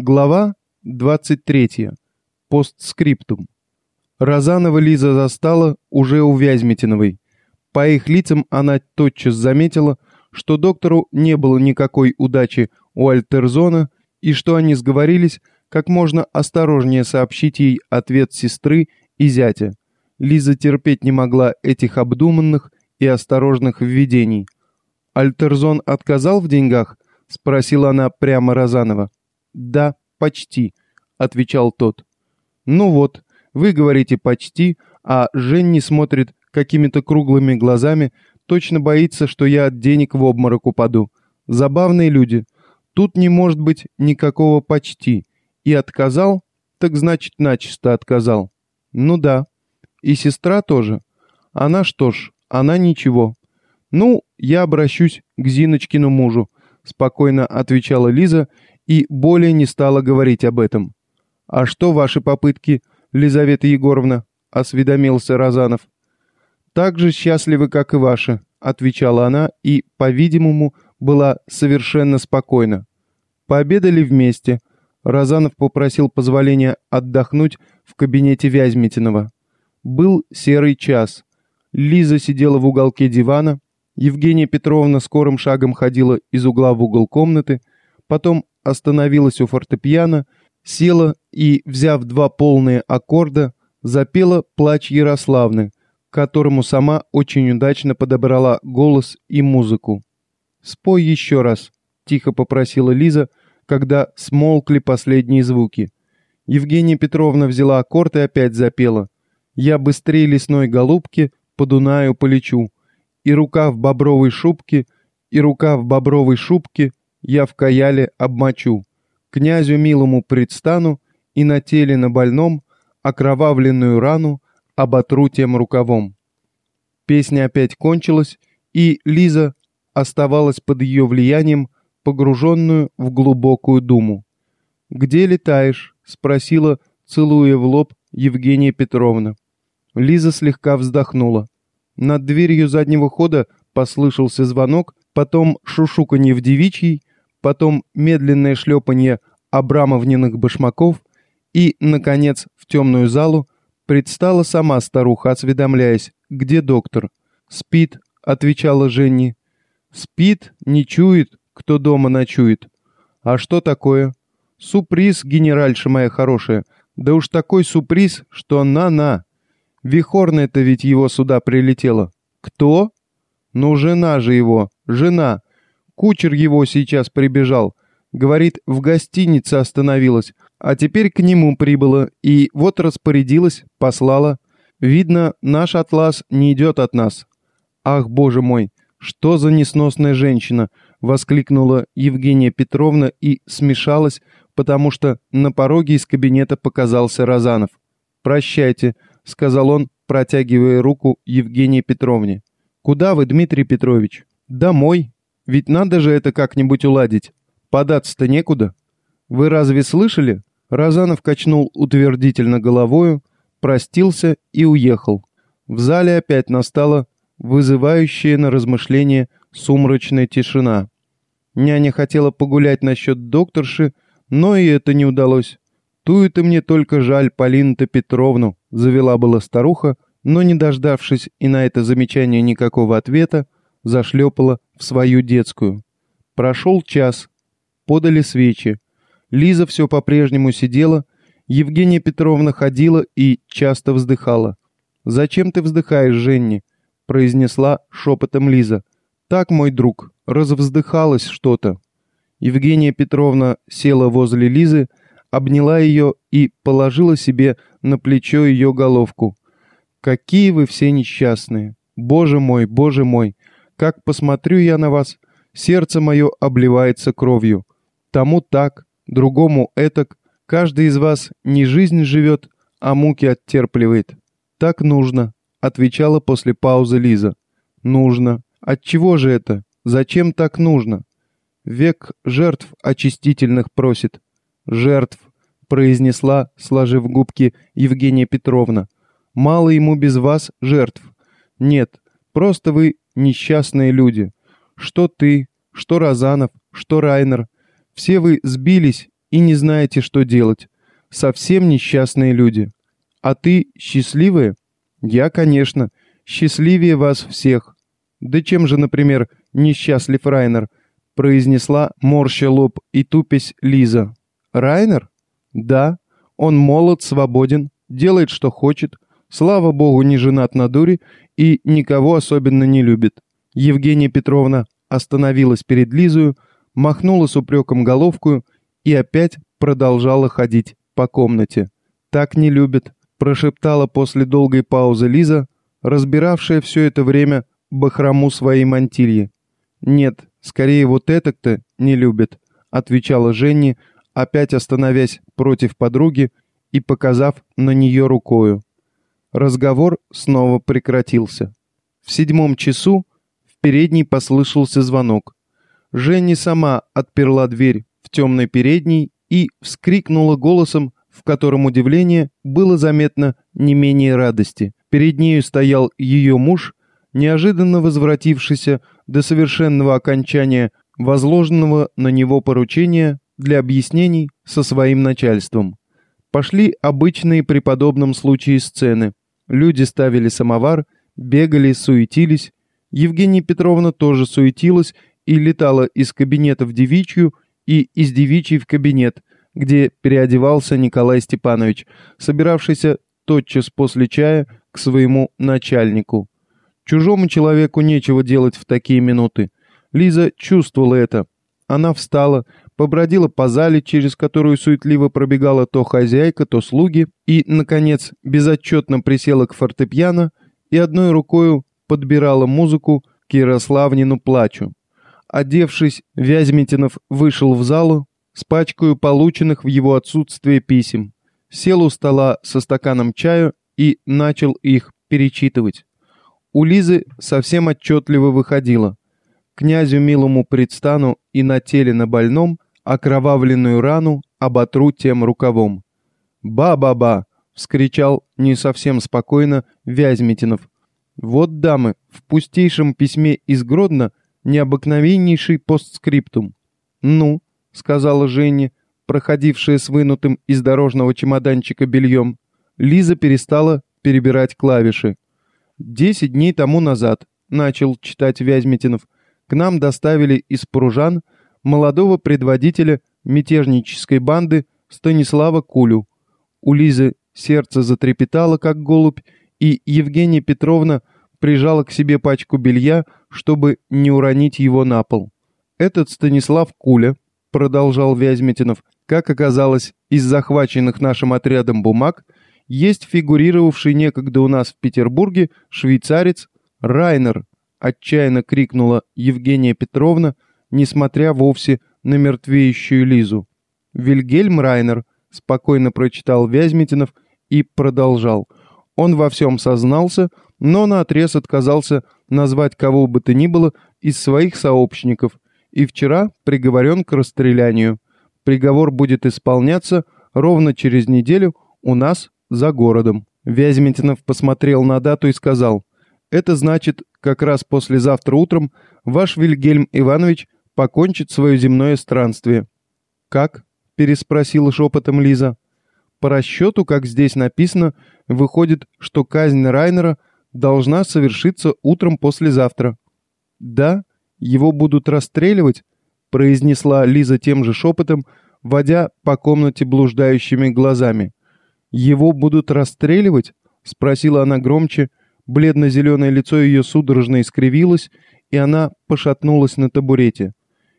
Глава 23. Постскриптум. Розанова Лиза застала уже у Вязьмитиновой. По их лицам она тотчас заметила, что доктору не было никакой удачи у Альтерзона и что они сговорились как можно осторожнее сообщить ей ответ сестры и зятя. Лиза терпеть не могла этих обдуманных и осторожных введений. «Альтерзон отказал в деньгах?» — спросила она прямо Розанова. «Да, почти», — отвечал тот. «Ну вот, вы говорите «почти», а Женни смотрит какими-то круглыми глазами, точно боится, что я от денег в обморок упаду. Забавные люди. Тут не может быть никакого «почти». И отказал, так значит начисто отказал. Ну да. И сестра тоже. Она что ж, она ничего. Ну, я обращусь к Зиночкину мужу, спокойно отвечала Лиза и более не стала говорить об этом. «А что ваши попытки, Лизавета Егоровна?» — осведомился Розанов. «Так же счастливы, как и ваши», — отвечала она и, по-видимому, была совершенно спокойна. Пообедали вместе. Розанов попросил позволения отдохнуть в кабинете Вязьмитинова. Был серый час. Лиза сидела в уголке дивана, Евгения Петровна скорым шагом ходила из угла в угол комнаты, потом остановилась у фортепиано, села и, взяв два полные аккорда, запела «Плач Ярославны», которому сама очень удачно подобрала голос и музыку. «Спой еще раз», — тихо попросила Лиза, когда смолкли последние звуки. Евгения Петровна взяла аккорд и опять запела. «Я быстрее лесной голубки по Дунаю полечу, и рука в бобровой шубке, и рука в бобровой шубке, я в каяле обмочу. Князю милому предстану, и на теле на больном окровавленную рану оботру тем рукавом. Песня опять кончилась, и Лиза оставалась под ее влиянием, погруженную в глубокую думу. «Где летаешь?» — спросила, целуя в лоб Евгения Петровна. Лиза слегка вздохнула. Над дверью заднего хода послышался звонок, потом шушуканье в девичьей, потом медленное шлепанье абрамовниных башмаков и, наконец, в темную залу предстала сама старуха, осведомляясь, где доктор. «Спит», — отвечала Женни. «Спит, не чует, кто дома ночует». «А что такое?» «Сюрприз, генеральша моя хорошая. Да уж такой сюрприз, что на-на». Вихорная-то ведь его сюда прилетела. Кто? Ну, жена же его, жена. Кучер его сейчас прибежал. Говорит, в гостинице остановилась, а теперь к нему прибыла, и вот распорядилась, послала. Видно, наш атлас не идет от нас. Ах, боже мой, что за несносная женщина! Воскликнула Евгения Петровна и смешалась, потому что на пороге из кабинета показался Розанов. «Прощайте», — сказал он, протягивая руку Евгении Петровне. «Куда вы, Дмитрий Петрович?» «Домой. Ведь надо же это как-нибудь уладить. Податься-то некуда. Вы разве слышали?» Розанов качнул утвердительно головою, простился и уехал. В зале опять настала вызывающая на размышление сумрачная тишина. Няня хотела погулять насчет докторши, но и это не удалось. «Тую-то мне только жаль Полину-то Петровну», — завела была старуха, но, не дождавшись и на это замечание никакого ответа, зашлепала в свою детскую. Прошел час. Подали свечи. Лиза все по-прежнему сидела, Евгения Петровна ходила и часто вздыхала. «Зачем ты вздыхаешь, Женни?» — произнесла шепотом Лиза. «Так, мой друг, развздыхалось что-то». Евгения Петровна села возле Лизы, обняла ее и положила себе на плечо ее головку. «Какие вы все несчастные! Боже мой, боже мой! Как посмотрю я на вас, сердце мое обливается кровью. Тому так, другому этак, каждый из вас не жизнь живет, а муки оттерпливает. Так нужно», — отвечала после паузы Лиза. «Нужно. Отчего же это? Зачем так нужно? Век жертв очистительных просит жертв», — произнесла, сложив губки, Евгения Петровна. «Мало ему без вас жертв. Нет, просто вы несчастные люди. Что ты, что Розанов, что Райнер. Все вы сбились и не знаете, что делать. Совсем несчастные люди. А ты счастливая? Я, конечно, счастливее вас всех. Да чем же, например, несчастлив Райнер? произнесла, морща лоб и тупясь Лиза. Райнер? Да, он молод, свободен, делает, что хочет, слава богу, не женат на дуре и никого особенно не любит. Евгения Петровна остановилась перед Лизою, махнула с упреком головкую и опять продолжала ходить по комнате. «Так не любит», — прошептала после долгой паузы Лиза, разбиравшая все это время бахрому своей мантильи. «Нет, скорее вот это-то не любит», — отвечала Женни, опять остановясь против подруги и показав на нее рукою. Разговор снова прекратился. В седьмом часу в передней послышался звонок. Женни сама отперла дверь в темной передней и вскрикнула голосом, в котором удивление было заметно не менее радости. Перед нею стоял ее муж, неожиданно возвратившийся до совершенного окончания возложенного на него поручения для объяснений со своим начальством. Пошли обычные при подобном случае сцены. Люди ставили самовар, бегали, суетились. Евгения Петровна тоже суетилась и летала из кабинета в девичью и из девичьей в кабинет, где переодевался Николай Степанович, собиравшийся тотчас после чая к своему начальнику. Чужому человеку нечего делать в такие минуты. Лиза чувствовала это. Она встала, побродила по зале, через которую суетливо пробегала то хозяйка, то слуги, и, наконец, безотчетно присела к фортепиано и одной рукою подбирала музыку к Ярославнину плачу. Одевшись, Вязьмитинов вышел в залу с пачкою полученных в его отсутствие писем, сел у стола со стаканом чаю и начал их перечитывать. У Лизы совсем отчетливо выходило. Князю милому предстану и на теле на больном окровавленную рану оботру тем рукавом. «Ба-ба-ба!» — вскричал не совсем спокойно Вязьмитинов. «Вот, дамы, в пустейшем письме из Гродно необыкновеннейший постскриптум». «Ну», — сказала Женя, проходившая с вынутым из дорожного чемоданчика бельем. Лиза перестала перебирать клавиши. «Десять дней тому назад», — начал читать Вязьмитинов, — «к нам доставили из Пружан молодого предводителя мятежнической банды Станислава Кулю. У Лизы сердце затрепетало, как голубь, и Евгения Петровна прижала к себе пачку белья, чтобы не уронить его на пол. «Этот Станислав Куля», — продолжал Вязьмитинов, как оказалось, из захваченных нашим отрядом бумаг, есть фигурировавший некогда у нас в Петербурге швейцарец Райнер, отчаянно крикнула Евгения Петровна, несмотря вовсе на мертвеющую Лизу. Вильгельм Райнер спокойно прочитал Вязьмитинов и продолжал. Он во всем сознался, но наотрез отказался назвать кого бы то ни было из своих сообщников и вчера приговорен к расстрелянию. Приговор будет исполняться ровно через неделю у нас за городом. Вязьмитинов посмотрел на дату и сказал, «Это значит, как раз послезавтра утром ваш Вильгельм Иванович покончит свое земное странствие». «Как?» — переспросила шепотом Лиза. «По расчету, как здесь написано, выходит, что казнь Райнера должна совершиться утром послезавтра». «Да, его будут расстреливать?» — произнесла Лиза тем же шепотом, водя по комнате блуждающими глазами. «Его будут расстреливать?» — спросила она громче. Бледно-зеленое лицо ее судорожно искривилось, и она пошатнулась на табурете.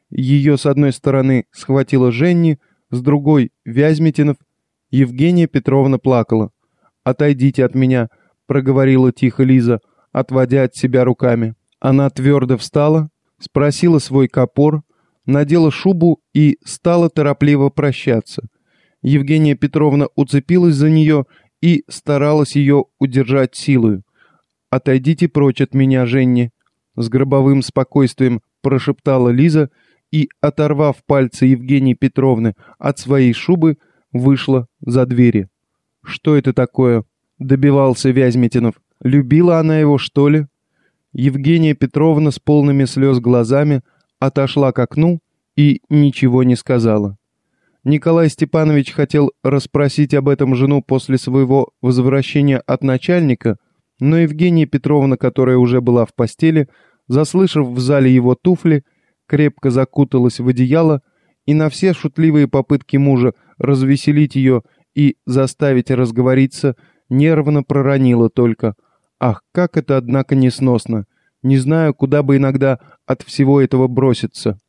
Ее с одной стороны схватила Женни, с другой — Вязьмитинов. Евгения Петровна плакала. «Отойдите от меня», — проговорила тихо Лиза, отводя от себя руками. Она твердо встала, спросила свой копор, надела шубу и стала торопливо прощаться — Евгения Петровна уцепилась за нее и старалась ее удержать силою. «Отойдите прочь от меня, Женни!» С гробовым спокойствием прошептала Лиза и, оторвав пальцы Евгении Петровны от своей шубы, вышла за двери. «Что это такое?» — добивался Вязьмитинов. «Любила она его, что ли?» Евгения Петровна с полными слез глазами отошла к окну и ничего не сказала. Николай Степанович хотел расспросить об этом жену после своего возвращения от начальника, но Евгения Петровна, которая уже была в постели, заслышав в зале его туфли, крепко закуталась в одеяло и на все шутливые попытки мужа развеселить ее и заставить разговориться, нервно проронила только «Ах, как это, однако, несносно! Не знаю, куда бы иногда от всего этого броситься!»